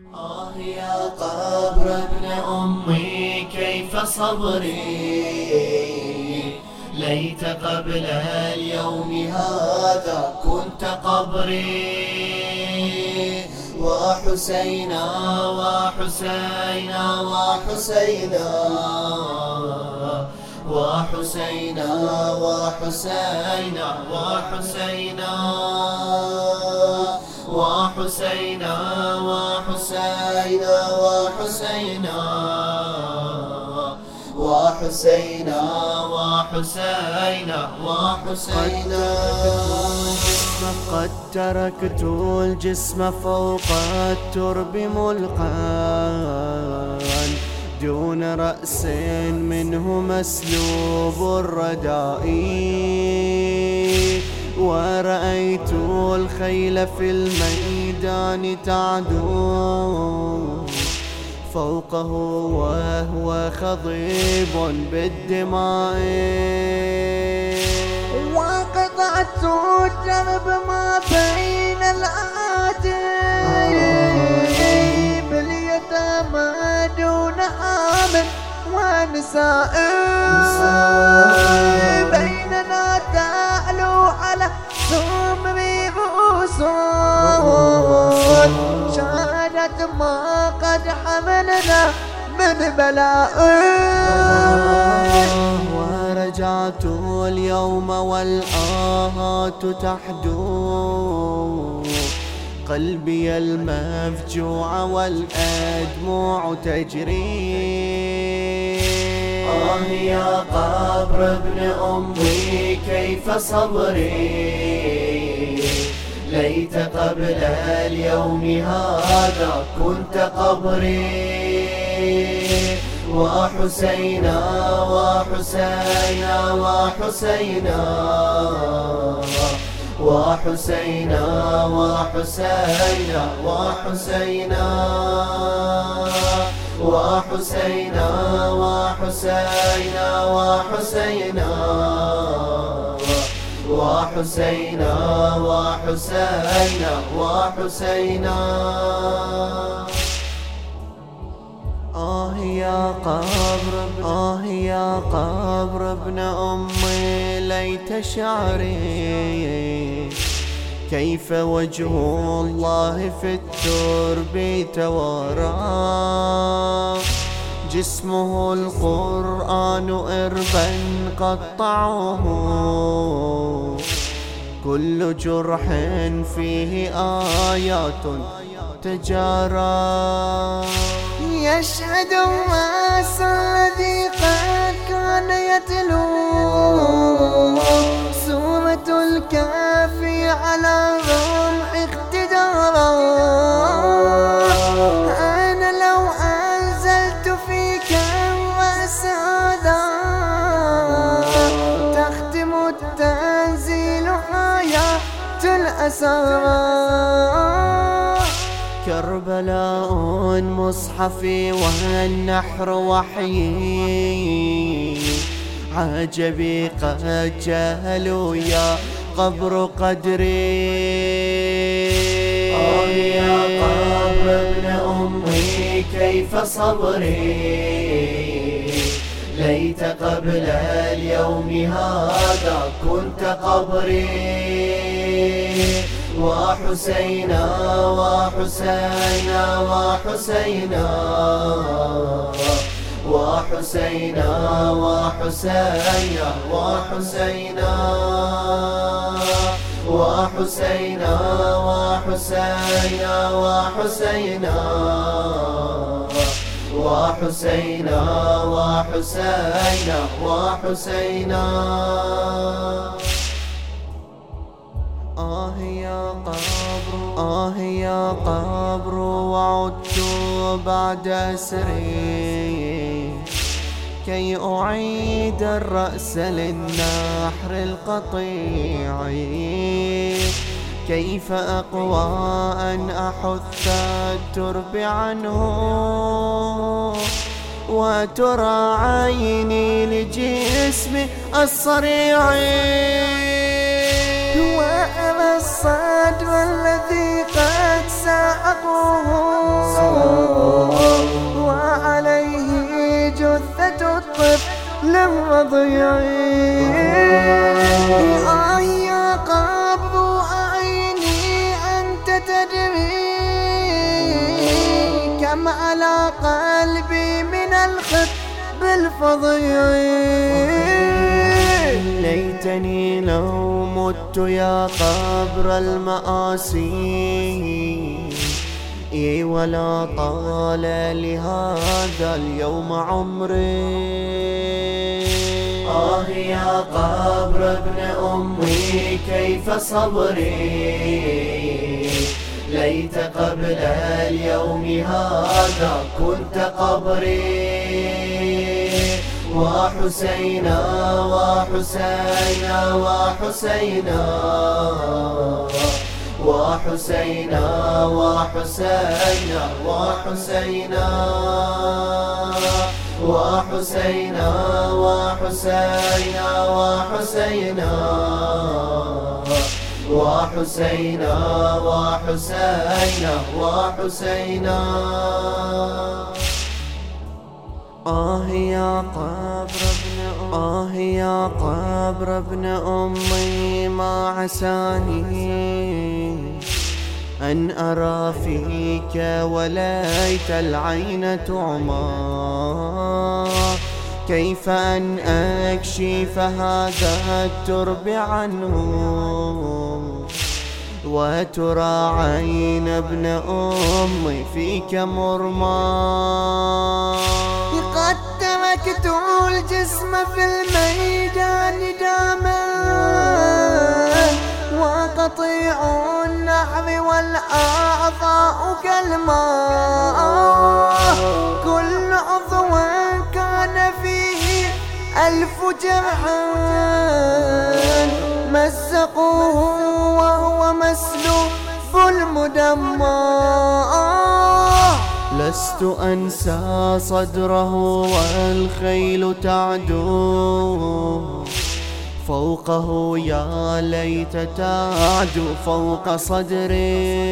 آه يا قبر ابن أمي كيف صبري؟ ليت قبل اليوم هذا كنت قبري. وحسينا وحسينا وحسينا وحسينا وحسينا وحسينا. وحسينا وحسينا وحسينا وحسينا. وحسينا وحسينا قد تركت الجسم فوق الترب ملقا. دون رأس منه مسلوب الرداء ورأيت الخيل في الميدان تعدو. فوقه وهو خضيب بالدماء. وقطعت الدرب ما بين الآتي باليتامى دون حامل ونساء. رؤوس شهادة ما قد حملنا من بلاء. ورجعت اليوم والآهات تحدو. قلبي المفجوع والأدموع تجري. آه يا قبر ابن أمي كيف صبري؟ ليت قبل اليوم هذا كنت قبري. وحسينا وحسينا وحسينا. وحسينا وحسينا وحسينا. وحسينا وحسينا وحسينا. وحسينا وحسينا وحسينا. آه يا قبر آه يا قبر ابن أمي ليت شعري. كيف وجه الله في الترب توارى؟ جسمه القرآن إربا قطعه. كل جرح فيه آيات تجارى. يشهد الناس الذي قد كان يتلو. الأسرار كربلاء مصحفي والنحر وحيي عجبي قد جهلوا يا قبر قدري. آه يا قبر ابن أمي كيف صبري. ليت قبل اليوم هذا كنت قبري. وحسينا وحسينا وحسينا وحسينا وحسينا وحسينا وحسينا وحسينا وحسينا وحسينا وحسينا وحسينا آه يا قبر آه يا قبر وعدت بعد أسري كي أعيد الرأس للنحر القطيع كيف أقوى أن أحث الترب عنه؟ وترى عيني لجسمي الصريع آه يا قبر عيني أنت تدري كم على قلبي من الخط بالفضيع ليتني لو مت يا قبر المآسي ولا طال لهذا اليوم عمري. آه يا قبر ابن أمي كيف صبري؟ ليت قبل اليوم هذا كنت قبري. وحسينا وحسينا وحسينا وحسينا وحسينا وحسينا وحسينا. وحسينا وحسينا وحسينا. وحسينا وحسينا آه يا قبر ابن آه يا قبر ابن أمي ما عساني. أن أرى فيك وليت العين تعمى. كيف أن أكشف هذا الترب عنه؟ وترى عين ابن أمي فيك مرمى. قد تركت الجسم في الميدان داما. وقطيع النحر والأعضاء كالماء كل عضو كان فيه ألف جرح مزقوه وهو مسلوب المدمر. لست أنسى صدره والخيل تعدو. فوقه يا ليت تعدو فوق صدري.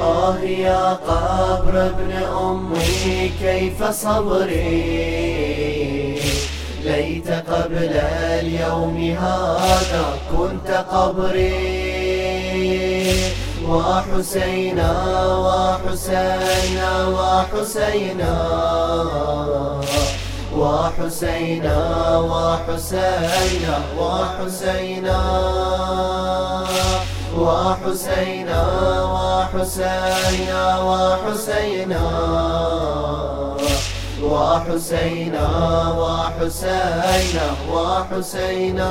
آه يا قبر ابن أمي كيف صبري؟ ليت قبل اليوم هذا كنت قبري. وحسينا وحسينا وحسينا. وحسينا وحسينا وحسينا. وحسينا وحسينا وحسينا. وحسينا وحسينا وحسينا.